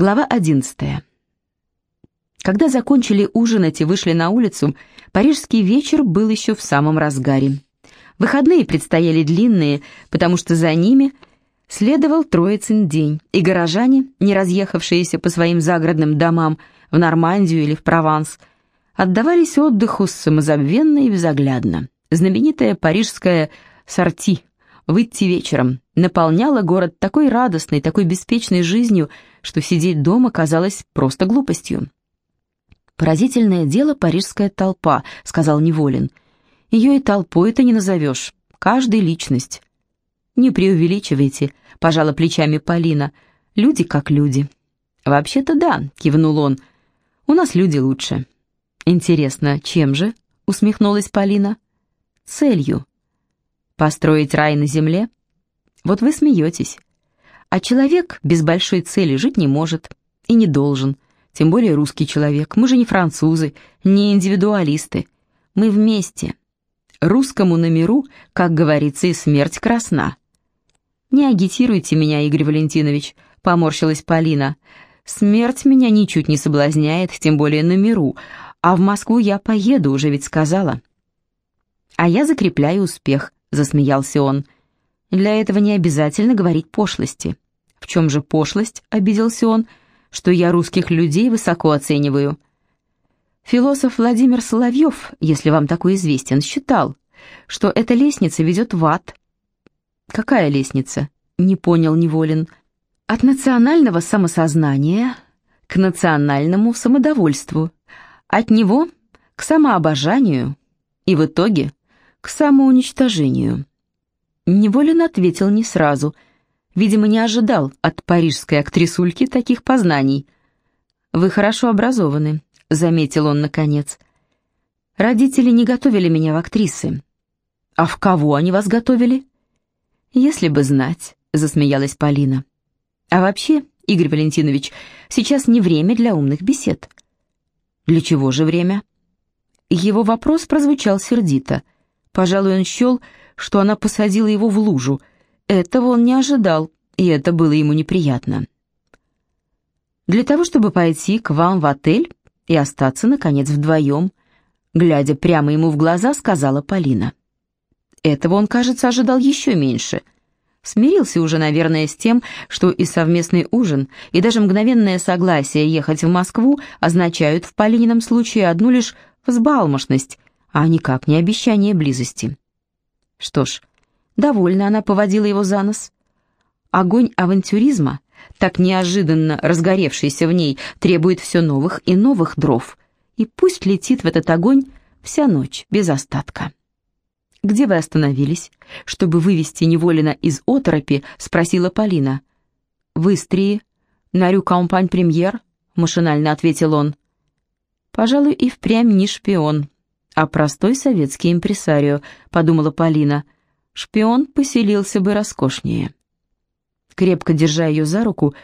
Глава 11. Когда закончили ужинать и вышли на улицу, парижский вечер был еще в самом разгаре. Выходные предстояли длинные, потому что за ними следовал Троицын день, и горожане, не разъехавшиеся по своим загородным домам в Нормандию или в Прованс, отдавались отдыху самозабвенно и безоглядно. Знаменитая парижская «сорти» выйти вечером наполняла город такой радостной, такой беспечной жизнью, что сидеть дома казалось просто глупостью. «Поразительное дело парижская толпа», — сказал Неволин. «Ее и толпой-то не назовешь. Каждая личность». «Не преувеличивайте», — пожала плечами Полина. «Люди как люди». «Вообще-то да», — кивнул он. «У нас люди лучше». «Интересно, чем же?» — усмехнулась Полина. «Целью». «Построить рай на земле?» «Вот вы смеетесь. А человек без большой цели жить не может и не должен, тем более русский человек. Мы же не французы, не индивидуалисты. Мы вместе. Русскому на миру, как говорится, и смерть красна». «Не агитируйте меня, Игорь Валентинович», — поморщилась Полина. «Смерть меня ничуть не соблазняет, тем более на миру, а в Москву я поеду, уже ведь сказала». «А я закрепляю успех», — засмеялся он. «Для этого не обязательно говорить пошлости». «В чем же пошлость?» — обиделся он. «Что я русских людей высоко оцениваю». Философ Владимир Соловьев, если вам такой известен, считал, что эта лестница ведет в ад. «Какая лестница?» — не понял Неволин. «От национального самосознания к национальному самодовольству, от него к самообожанию и в итоге к самоуничтожению. Неволин ответил не сразу. Видимо, не ожидал от парижской актрисульки таких познаний. «Вы хорошо образованы», — заметил он наконец. «Родители не готовили меня в актрисы». «А в кого они вас готовили?» «Если бы знать», — засмеялась Полина. «А вообще, Игорь Валентинович, сейчас не время для умных бесед. «Для чего же время?» Его вопрос прозвучал сердито. Пожалуй, он счел, что она посадила его в лужу. Этого он не ожидал, и это было ему неприятно. «Для того, чтобы пойти к вам в отель и остаться, наконец, вдвоем», глядя прямо ему в глаза, сказала Полина. Этого он, кажется, ожидал еще меньше — Смирился уже, наверное, с тем, что и совместный ужин, и даже мгновенное согласие ехать в Москву означают в Полинином случае одну лишь взбалмошность, а никак не обещание близости. Что ж, довольно она поводила его за нос. Огонь авантюризма, так неожиданно разгоревшийся в ней, требует все новых и новых дров, и пусть летит в этот огонь вся ночь без остатка. «Где вы остановились?» Чтобы вывести Неволина из оторопи, спросила Полина. «В Истрии, на рю Кампань-Премьер», — машинально ответил он. «Пожалуй, и впрямь не шпион, а простой советский импресарио», — подумала Полина. «Шпион поселился бы роскошнее». Крепко держа ее за руку,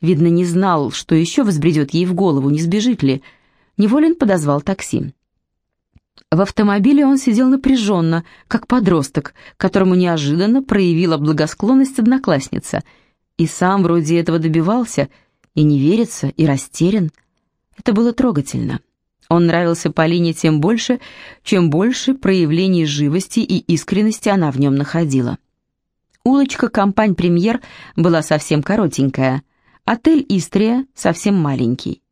видно, не знал, что еще возбредет ей в голову, не сбежит ли. Неволин подозвал такси. В автомобиле он сидел напряженно, как подросток, которому неожиданно проявила благосклонность одноклассница. И сам вроде этого добивался, и не верится, и растерян. Это было трогательно. Он нравился Полине тем больше, чем больше проявлений живости и искренности она в нем находила. Улочка Компань-Премьер была совсем коротенькая, отель Истрия совсем маленький.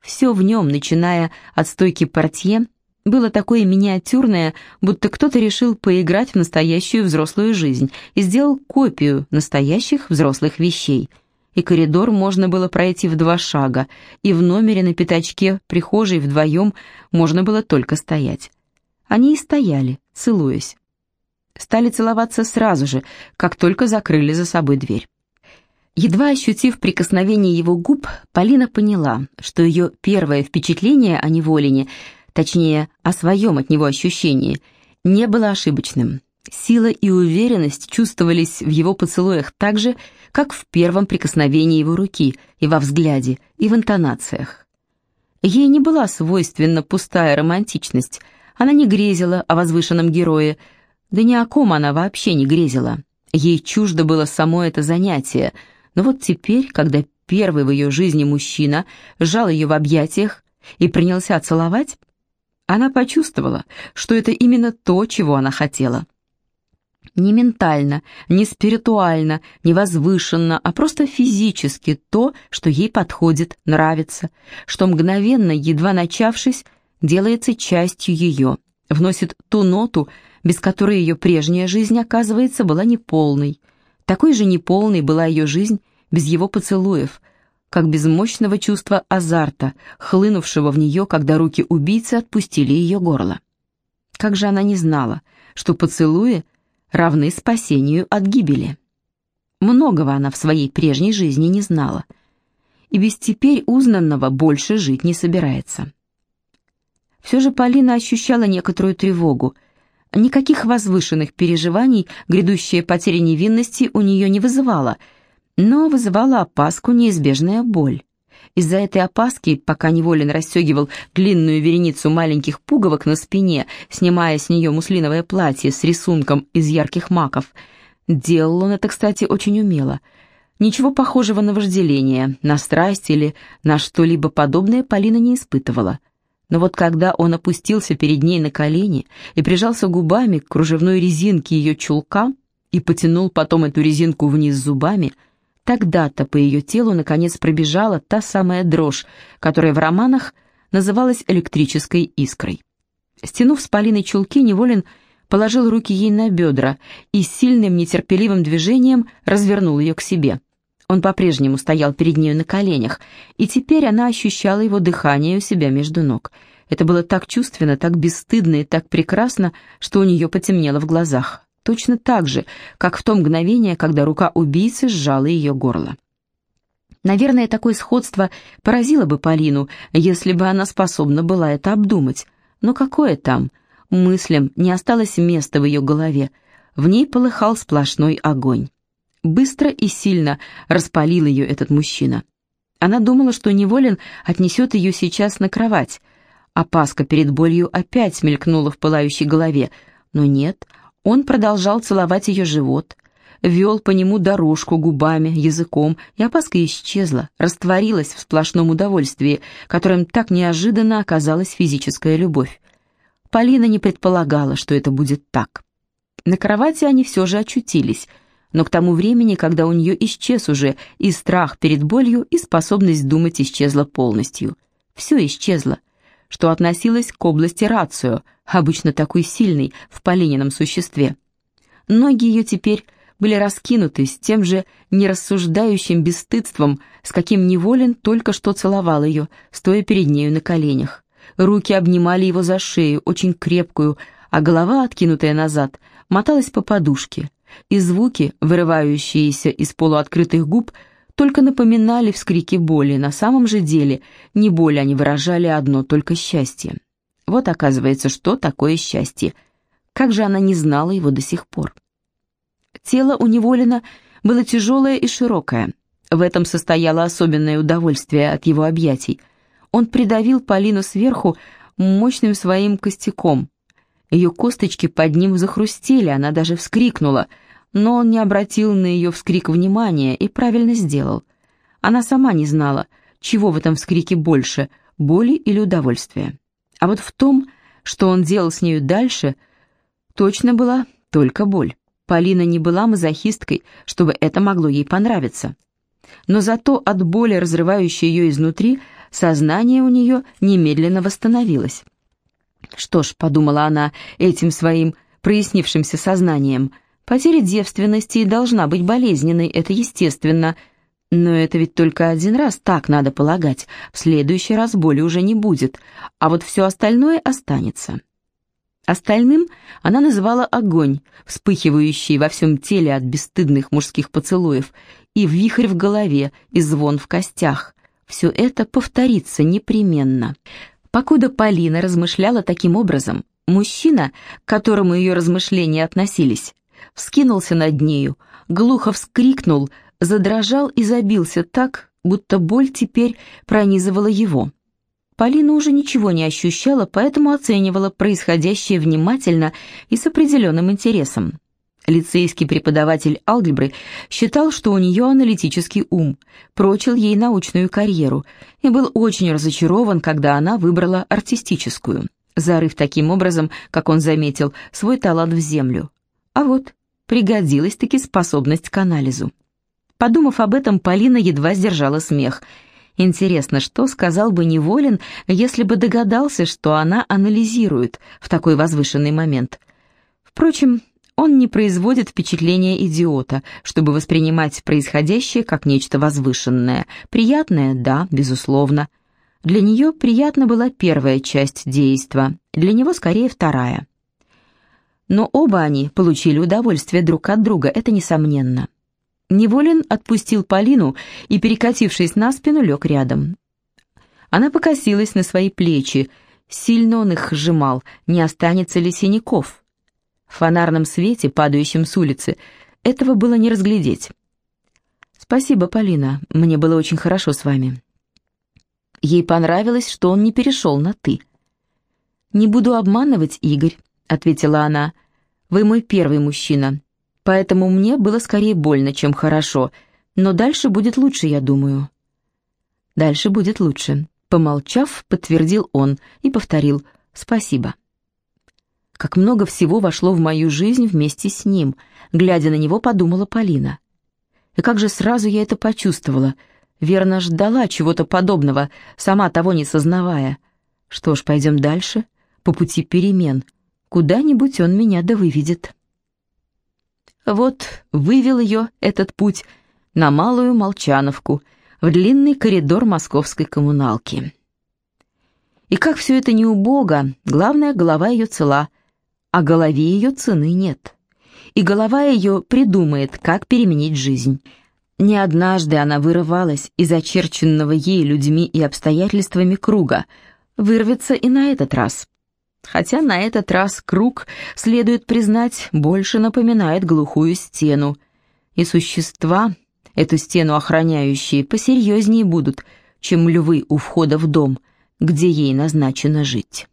Все в нем, начиная от стойки портье, было такое миниатюрное, будто кто-то решил поиграть в настоящую взрослую жизнь и сделал копию настоящих взрослых вещей. И коридор можно было пройти в два шага, и в номере на пятачке прихожей вдвоем можно было только стоять. Они и стояли, целуясь. Стали целоваться сразу же, как только закрыли за собой дверь. Едва ощутив прикосновение его губ, Полина поняла, что ее первое впечатление о неволине — точнее, о своем от него ощущении, не было ошибочным. Сила и уверенность чувствовались в его поцелуях так же, как в первом прикосновении его руки, и во взгляде, и в интонациях. Ей не была свойственна пустая романтичность, она не грезила о возвышенном герое, да ни о ком она вообще не грезила. Ей чуждо было само это занятие, но вот теперь, когда первый в ее жизни мужчина сжал ее в объятиях и принялся целовать, она почувствовала, что это именно то, чего она хотела. Не ментально, не спиритуально, не возвышенно, а просто физически то, что ей подходит, нравится, что мгновенно, едва начавшись, делается частью ее, вносит ту ноту, без которой ее прежняя жизнь, оказывается, была неполной. Такой же неполной была ее жизнь без его поцелуев, как без мощного чувства азарта, хлынувшего в нее, когда руки убийцы отпустили ее горло. Как же она не знала, что поцелуи равны спасению от гибели. Многого она в своей прежней жизни не знала, и без теперь узнанного больше жить не собирается. Все же Полина ощущала некоторую тревогу. Никаких возвышенных переживаний грядущая потеря невинности у нее не вызывала, но вызывала опаску неизбежная боль. Из-за этой опаски, пока Неволин расстегивал длинную вереницу маленьких пуговок на спине, снимая с нее муслиновое платье с рисунком из ярких маков, делал он это, кстати, очень умело. Ничего похожего на вожделение, на страсть или на что-либо подобное Полина не испытывала. Но вот когда он опустился перед ней на колени и прижался губами к кружевной резинке ее чулка и потянул потом эту резинку вниз зубами – Тогда-то по ее телу наконец пробежала та самая дрожь, которая в романах называлась электрической искрой. Стянув с Полиной чулки, Неволин положил руки ей на бедра и сильным нетерпеливым движением развернул ее к себе. Он по-прежнему стоял перед нею на коленях, и теперь она ощущала его дыхание у себя между ног. Это было так чувственно, так бесстыдно и так прекрасно, что у нее потемнело в глазах точно так же, как в то мгновение, когда рука убийцы сжала ее горло. Наверное, такое сходство поразило бы Полину, если бы она способна была это обдумать. Но какое там? Мыслям не осталось места в ее голове. В ней полыхал сплошной огонь. Быстро и сильно распалил ее этот мужчина. Она думала, что Неволин отнесет ее сейчас на кровать. Опаска перед болью опять мелькнула в пылающей голове. Но нет, он продолжал целовать ее живот, вел по нему дорожку губами, языком, и опаска исчезла, растворилась в сплошном удовольствии, которым так неожиданно оказалась физическая любовь. Полина не предполагала, что это будет так. На кровати они все же очутились, но к тому времени, когда у нее исчез уже и страх перед болью, и способность думать исчезла полностью. Все исчезло что относилось к области рацио, обычно такой сильной в Полинином существе. Ноги ее теперь были раскинуты с тем же нерассуждающим бесстыдством, с каким Неволин только что целовал ее, стоя перед нею на коленях. Руки обнимали его за шею, очень крепкую, а голова, откинутая назад, моталась по подушке, и звуки, вырывающиеся из полуоткрытых губ, только напоминали вскрики боли, на самом же деле не боль они выражали одно только счастье. Вот оказывается, что такое счастье. Как же она не знала его до сих пор. Тело у Неволина было тяжелое и широкое. В этом состояло особенное удовольствие от его объятий. Он придавил Полину сверху мощным своим костяком. Ее косточки под ним захрустели, она даже вскрикнула — но он не обратил на ее вскрик внимания и правильно сделал. Она сама не знала, чего в этом вскрике больше, боли или удовольствия. А вот в том, что он делал с нею дальше, точно была только боль. Полина не была мазохисткой, чтобы это могло ей понравиться. Но зато от боли, разрывающей ее изнутри, сознание у нее немедленно восстановилось. «Что ж», — подумала она этим своим прояснившимся сознанием, — Потеря девственности должна быть болезненной, это естественно. Но это ведь только один раз, так надо полагать. В следующий раз боли уже не будет, а вот все остальное останется. Остальным она называла огонь, вспыхивающий во всем теле от бесстыдных мужских поцелуев, и вихрь в голове, и звон в костях. Все это повторится непременно. Покуда Полина размышляла таким образом, мужчина, к которому ее размышления относились, вскинулся над нею, глухо вскрикнул, задрожал и забился так, будто боль теперь пронизывала его. Полина уже ничего не ощущала, поэтому оценивала происходящее внимательно и с определенным интересом. Лицейский преподаватель алгебры считал, что у нее аналитический ум, прочил ей научную карьеру и был очень разочарован, когда она выбрала артистическую, зарыв таким образом, как он заметил, свой талант в землю. А вот пригодилась-таки способность к анализу. Подумав об этом, Полина едва сдержала смех. Интересно, что сказал бы Неволин, если бы догадался, что она анализирует в такой возвышенный момент. Впрочем, он не производит впечатления идиота, чтобы воспринимать происходящее как нечто возвышенное. Приятное, да, безусловно. Для нее приятна была первая часть действа, для него скорее вторая. Но оба они получили удовольствие друг от друга, это несомненно. Неволин отпустил Полину и, перекатившись на спину, лег рядом. Она покосилась на свои плечи, сильно он их сжимал, не останется ли синяков. В фонарном свете, падающем с улицы, этого было не разглядеть. «Спасибо, Полина, мне было очень хорошо с вами». Ей понравилось, что он не перешел на «ты». «Не буду обманывать, Игорь», — ответила она. «Вы мой первый мужчина, поэтому мне было скорее больно, чем хорошо, но дальше будет лучше, я думаю». «Дальше будет лучше», — помолчав, подтвердил он и повторил «спасибо». Как много всего вошло в мою жизнь вместе с ним. Глядя на него, подумала Полина. И как же сразу я это почувствовала. Верно ждала чего-то подобного, сама того не сознавая. Что ж, пойдем дальше, по пути перемен. Куда-нибудь он меня да выведет. Вот вывел ее этот путь на Малую Молчановку, в длинный коридор московской коммуналки. И как все это не убого, главное, голова ее цела — а голове ее цены нет. И голова ее придумает, как переменить жизнь. Не однажды она вырывалась из очерченного ей людьми и обстоятельствами круга, вырвется и на этот раз. Хотя на этот раз круг, следует признать, больше напоминает глухую стену, и существа, эту стену охраняющие, посерьезнее будут, чем львы у входа в дом, где ей назначено жить.